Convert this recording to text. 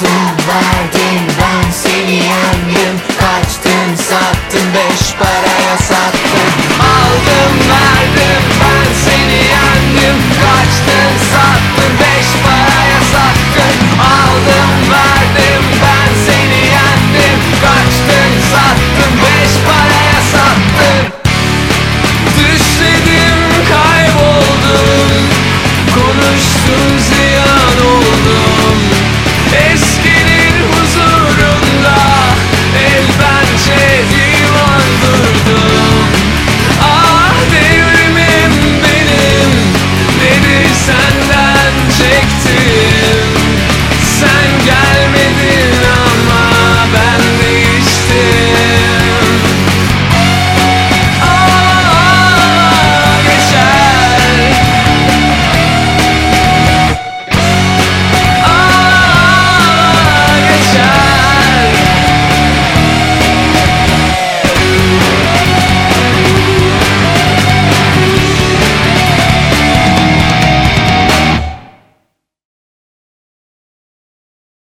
riding, riding.